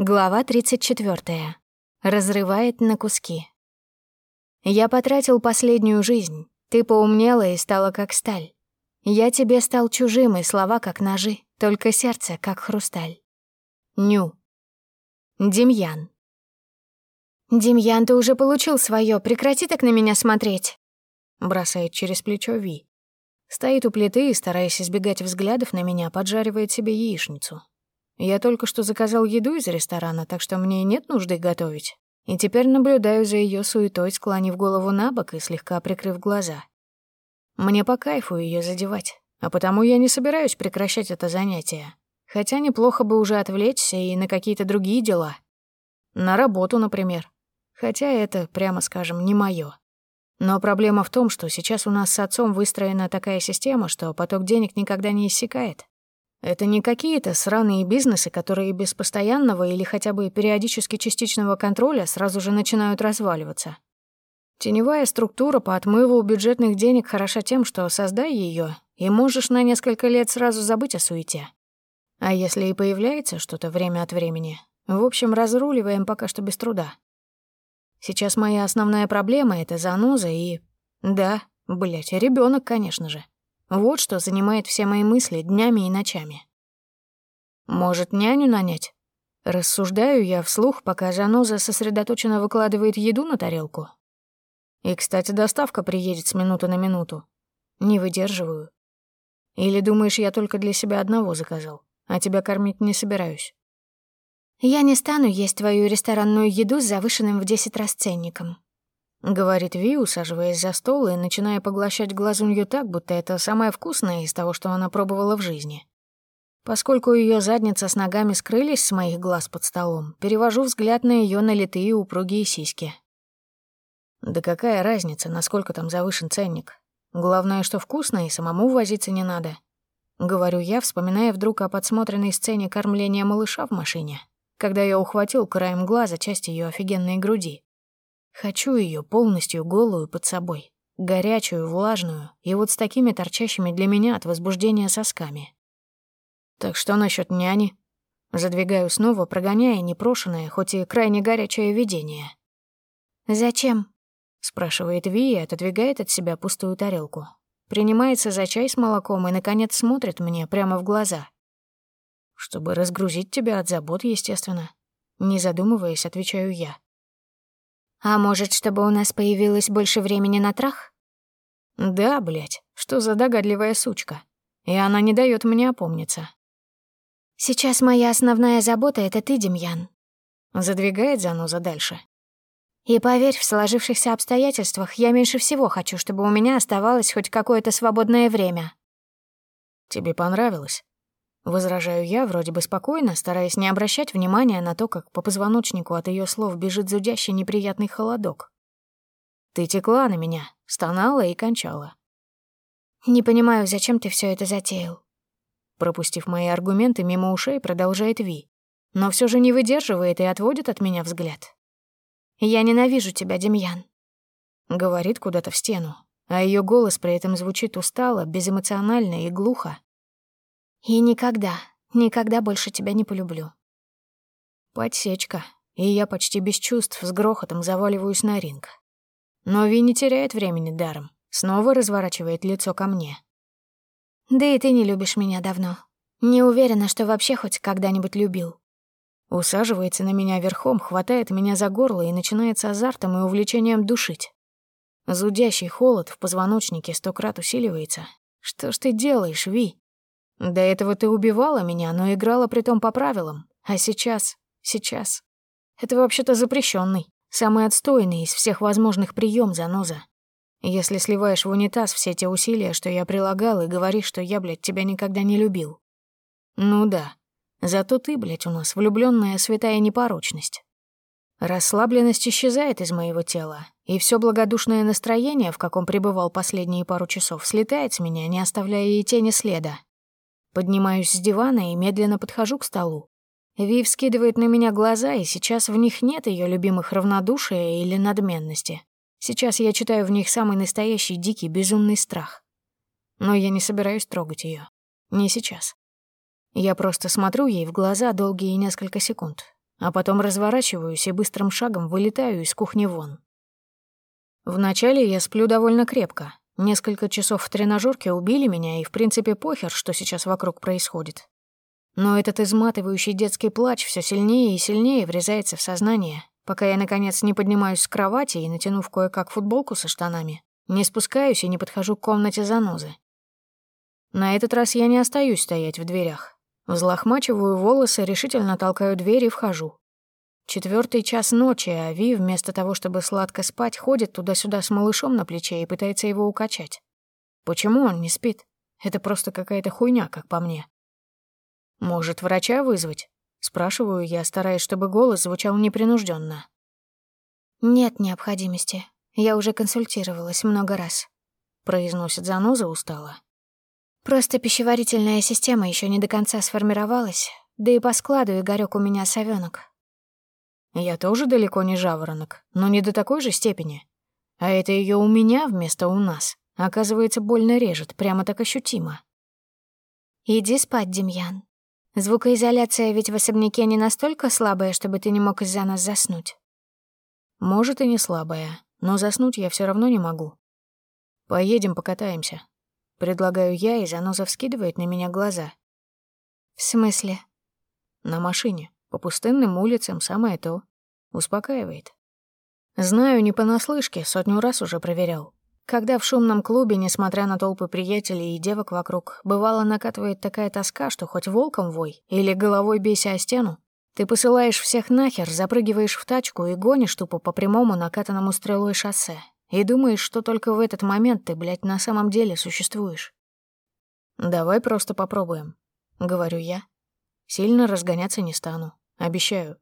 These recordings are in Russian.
Глава 34. Разрывает на куски. Я потратил последнюю жизнь. Ты поумнела и стала как сталь. Я тебе стал чужим, и слова как ножи, только сердце как хрусталь. Ню. Демьян. «Демьян, ты уже получил свое, прекрати так на меня смотреть!» Бросает через плечо Ви. Стоит у плиты и, стараясь избегать взглядов на меня, поджаривает себе яичницу. Я только что заказал еду из ресторана, так что мне нет нужды готовить. И теперь наблюдаю за ее суетой, склонив голову на бок и слегка прикрыв глаза. Мне по кайфу ее задевать, а потому я не собираюсь прекращать это занятие. Хотя неплохо бы уже отвлечься и на какие-то другие дела. На работу, например. Хотя это, прямо скажем, не моё. Но проблема в том, что сейчас у нас с отцом выстроена такая система, что поток денег никогда не иссякает. Это не какие-то сраные бизнесы, которые без постоянного или хотя бы периодически частичного контроля сразу же начинают разваливаться. Теневая структура по отмыву бюджетных денег хороша тем, что создай ее, и можешь на несколько лет сразу забыть о суете. А если и появляется что-то время от времени, в общем, разруливаем пока что без труда. Сейчас моя основная проблема — это заноза и... Да, блядь, ребенок, конечно же. Вот что занимает все мои мысли днями и ночами. Может, няню нанять? Рассуждаю я вслух, пока Жаноза сосредоточенно выкладывает еду на тарелку. И, кстати, доставка приедет с минуты на минуту. Не выдерживаю. Или думаешь, я только для себя одного заказал, а тебя кормить не собираюсь? Я не стану есть твою ресторанную еду с завышенным в десять раз ценником. — говорит Ви, усаживаясь за стол и начиная поглощать глазунью так, будто это самое вкусное из того, что она пробовала в жизни. Поскольку ее задница с ногами скрылись с моих глаз под столом, перевожу взгляд на ее налитые упругие сиськи. Да какая разница, насколько там завышен ценник? Главное, что вкусно и самому возиться не надо. Говорю я, вспоминая вдруг о подсмотренной сцене кормления малыша в машине, когда я ухватил краем глаза часть ее офигенной груди. Хочу ее полностью голую под собой, горячую, влажную, и вот с такими торчащими для меня от возбуждения сосками. Так что насчет няни? Задвигаю снова, прогоняя непрошенное, хоть и крайне горячее видение. «Зачем?» — спрашивает Ви и отодвигает от себя пустую тарелку. Принимается за чай с молоком и, наконец, смотрит мне прямо в глаза. «Чтобы разгрузить тебя от забот, естественно». Не задумываясь, отвечаю я. А может, чтобы у нас появилось больше времени на трах? Да, блядь, что за догадливая сучка. И она не дает мне опомниться. Сейчас моя основная забота — это ты, Демьян. Задвигает заноза дальше. И поверь, в сложившихся обстоятельствах я меньше всего хочу, чтобы у меня оставалось хоть какое-то свободное время. Тебе понравилось? Возражаю я, вроде бы спокойно, стараясь не обращать внимания на то, как по позвоночнику от ее слов бежит зудящий неприятный холодок. Ты текла на меня, стонала и кончала. Не понимаю, зачем ты все это затеял. Пропустив мои аргументы мимо ушей, продолжает Ви, но все же не выдерживает и отводит от меня взгляд. «Я ненавижу тебя, Демьян», — говорит куда-то в стену, а ее голос при этом звучит устало, безэмоционально и глухо. И никогда, никогда больше тебя не полюблю. Подсечка, и я почти без чувств с грохотом заваливаюсь на ринг. Но Ви не теряет времени даром, снова разворачивает лицо ко мне. Да и ты не любишь меня давно. Не уверена, что вообще хоть когда-нибудь любил. Усаживается на меня верхом, хватает меня за горло и начинает с азартом и увлечением душить. Зудящий холод в позвоночнике сто крат усиливается. Что ж ты делаешь, Ви? До этого ты убивала меня, но играла притом по правилам. А сейчас... сейчас... Это вообще-то запрещенный, самый отстойный из всех возможных прием заноза. Если сливаешь в унитаз все те усилия, что я прилагал, и говоришь, что я, блядь, тебя никогда не любил. Ну да. Зато ты, блядь, у нас влюбленная святая непорочность. Расслабленность исчезает из моего тела, и все благодушное настроение, в каком пребывал последние пару часов, слетает с меня, не оставляя и тени следа. Поднимаюсь с дивана и медленно подхожу к столу. Вив скидывает на меня глаза, и сейчас в них нет ее любимых равнодушия или надменности. Сейчас я читаю в них самый настоящий дикий безумный страх. Но я не собираюсь трогать ее. Не сейчас. Я просто смотрю ей в глаза долгие несколько секунд. а потом разворачиваюсь и быстрым шагом вылетаю из кухни вон. Вначале я сплю довольно крепко. Несколько часов в тренажерке убили меня, и в принципе похер, что сейчас вокруг происходит. Но этот изматывающий детский плач все сильнее и сильнее врезается в сознание, пока я, наконец, не поднимаюсь с кровати и, натянув кое-как футболку со штанами, не спускаюсь и не подхожу к комнате занозы. На этот раз я не остаюсь стоять в дверях. Взлохмачиваю волосы, решительно толкаю дверь и вхожу. Четвертый час ночи, а Ви, вместо того, чтобы сладко спать, ходит туда-сюда с малышом на плече и пытается его укачать. Почему он не спит? Это просто какая-то хуйня, как по мне. Может, врача вызвать? Спрашиваю я, стараясь, чтобы голос звучал непринужденно. Нет необходимости. Я уже консультировалась много раз. Произносит заноза устало. Просто пищеварительная система еще не до конца сформировалась, да и по складу Игорёк у меня совёнок. Я тоже далеко не жаворонок, но не до такой же степени. А это ее у меня вместо у нас. Оказывается, больно режет, прямо так ощутимо. Иди спать, Демьян. Звукоизоляция ведь в особняке не настолько слабая, чтобы ты не мог из-за нас заснуть. Может, и не слабая, но заснуть я все равно не могу. Поедем покатаемся. Предлагаю я, и заноза вскидывает на меня глаза. В смысле? На машине, по пустынным улицам, самое то. Успокаивает. Знаю не понаслышке, сотню раз уже проверял. Когда в шумном клубе, несмотря на толпы приятелей и девок вокруг, бывало накатывает такая тоска, что хоть волком вой или головой бейся о стену, ты посылаешь всех нахер, запрыгиваешь в тачку и гонишь тупо по прямому накатанному стрелой шоссе. И думаешь, что только в этот момент ты, блядь, на самом деле существуешь. «Давай просто попробуем», — говорю я. Сильно разгоняться не стану, обещаю.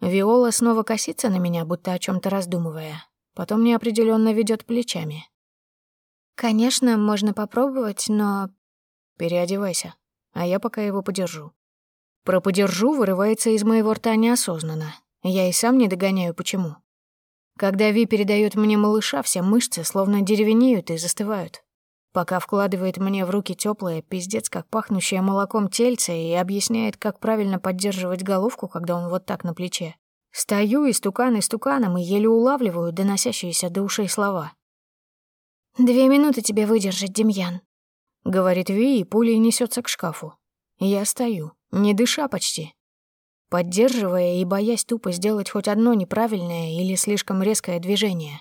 Виола снова косится на меня, будто о чем то раздумывая. Потом неопределенно ведет плечами. «Конечно, можно попробовать, но...» «Переодевайся, а я пока его подержу». Про «подержу» вырывается из моего рта неосознанно. Я и сам не догоняю, почему. Когда Ви передает мне малыша, все мышцы словно деревенеют и застывают. Пока вкладывает мне в руки теплое, пиздец, как пахнущее молоком тельце и объясняет, как правильно поддерживать головку, когда он вот так на плече. Стою и стукан и стуканом и еле улавливаю доносящиеся до ушей слова. «Две минуты тебе выдержать, Демьян», — говорит Ви, и пулей несется к шкафу. Я стою, не дыша почти, поддерживая и боясь тупо сделать хоть одно неправильное или слишком резкое движение.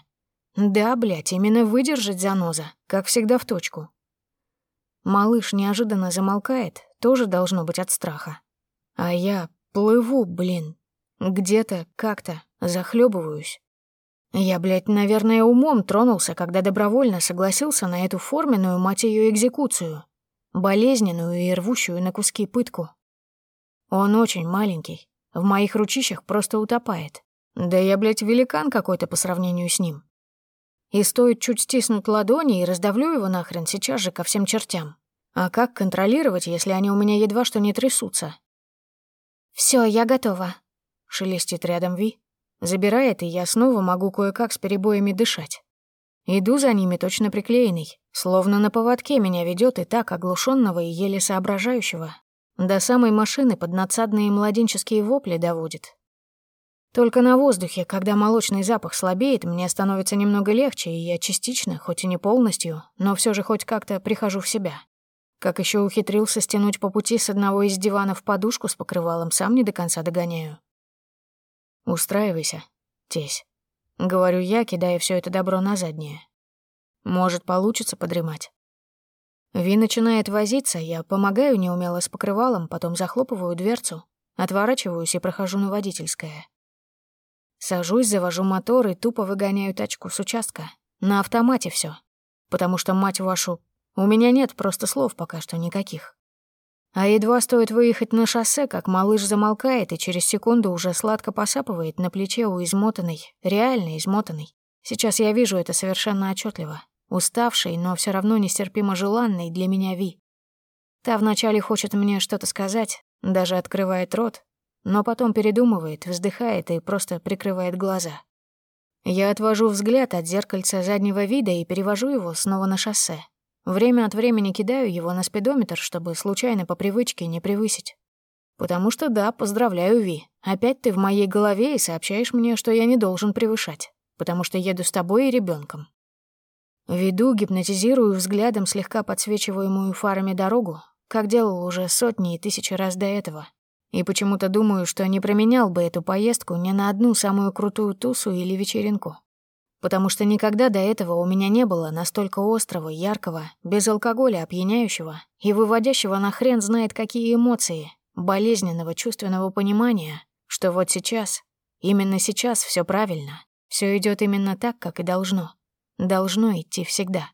Да, блядь, именно выдержать заноза, как всегда в точку. Малыш неожиданно замолкает, тоже должно быть от страха. А я плыву, блин, где-то, как-то, захлебываюсь. Я, блядь, наверное, умом тронулся, когда добровольно согласился на эту форменную, мать её, экзекуцию. Болезненную и рвущую на куски пытку. Он очень маленький, в моих ручищах просто утопает. Да я, блядь, великан какой-то по сравнению с ним. И стоит чуть стиснуть ладони и раздавлю его нахрен сейчас же ко всем чертям. А как контролировать, если они у меня едва что не трясутся? Все, я готова», — шелестит рядом Ви. Забирает, и я снова могу кое-как с перебоями дышать. Иду за ними точно приклеенный, словно на поводке меня ведет и так оглушенного и еле соображающего, до самой машины под надсадные младенческие вопли доводит. Только на воздухе, когда молочный запах слабеет, мне становится немного легче, и я частично, хоть и не полностью, но все же хоть как-то прихожу в себя. Как еще ухитрился стянуть по пути с одного из диванов подушку с покрывалом, сам не до конца догоняю. «Устраивайся, тесь», — говорю я, кидая все это добро на заднее. «Может, получится подремать». Ви начинает возиться, я помогаю неумело с покрывалом, потом захлопываю дверцу, отворачиваюсь и прохожу на водительское. Сажусь, завожу мотор и тупо выгоняю тачку с участка. На автомате все, Потому что, мать вашу, у меня нет просто слов пока что никаких. А едва стоит выехать на шоссе, как малыш замолкает и через секунду уже сладко посапывает на плече у измотанной, реально измотанной. Сейчас я вижу это совершенно отчетливо уставшей, но все равно нестерпимо желанной для меня Ви. Та вначале хочет мне что-то сказать, даже открывает рот, но потом передумывает, вздыхает и просто прикрывает глаза. Я отвожу взгляд от зеркальца заднего вида и перевожу его снова на шоссе. Время от времени кидаю его на спидометр, чтобы случайно по привычке не превысить. Потому что да, поздравляю, Ви. Опять ты в моей голове и сообщаешь мне, что я не должен превышать, потому что еду с тобой и ребенком. Веду, гипнотизирую взглядом слегка подсвечиваемую фарами дорогу, как делал уже сотни и тысячи раз до этого. И почему-то думаю, что не променял бы эту поездку ни на одну самую крутую тусу или вечеринку. Потому что никогда до этого у меня не было настолько острого, яркого, без алкоголя опьяняющего и выводящего на хрен знает какие эмоции, болезненного чувственного понимания, что вот сейчас, именно сейчас все правильно, все идет именно так, как и должно. Должно идти всегда.